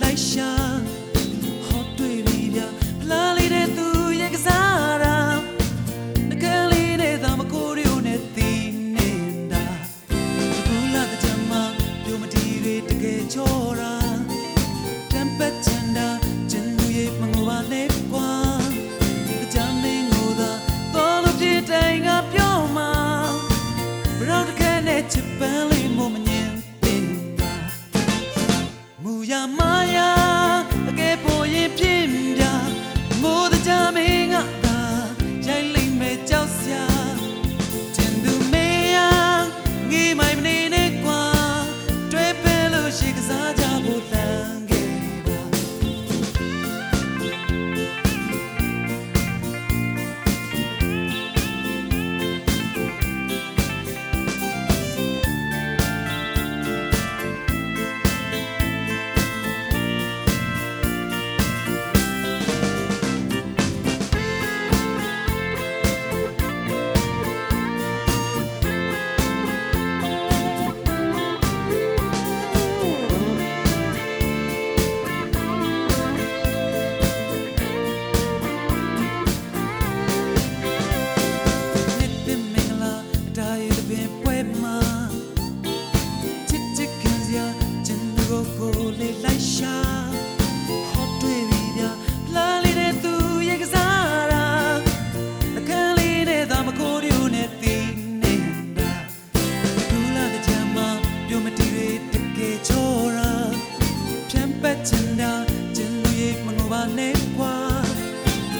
来想。 ကိုကိုလေးလိုက်ရှာဟောတွေ့ပြီဗျာလမ်းလေးနဲ့သူရဲ့ကစားတာအခန်းလေးနဲ့သာမကိုရူနဲ့တည်နေတာဒူလာတဲ့ချမ်းမပြုံးမတီးတွေတကယ်ချောရာပြန်ပတ်ချင်တာကျင်လူရဲ့မငိုပါနဲ့ကွာ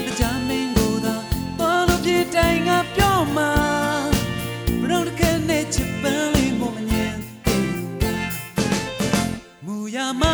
တကြမင်းကိုသာတော်လို့ပြတိုင်းကပြောမှာ me amar.